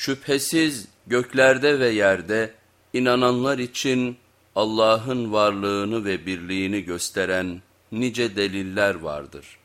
Şüphesiz göklerde ve yerde inananlar için Allah'ın varlığını ve birliğini gösteren nice deliller vardır.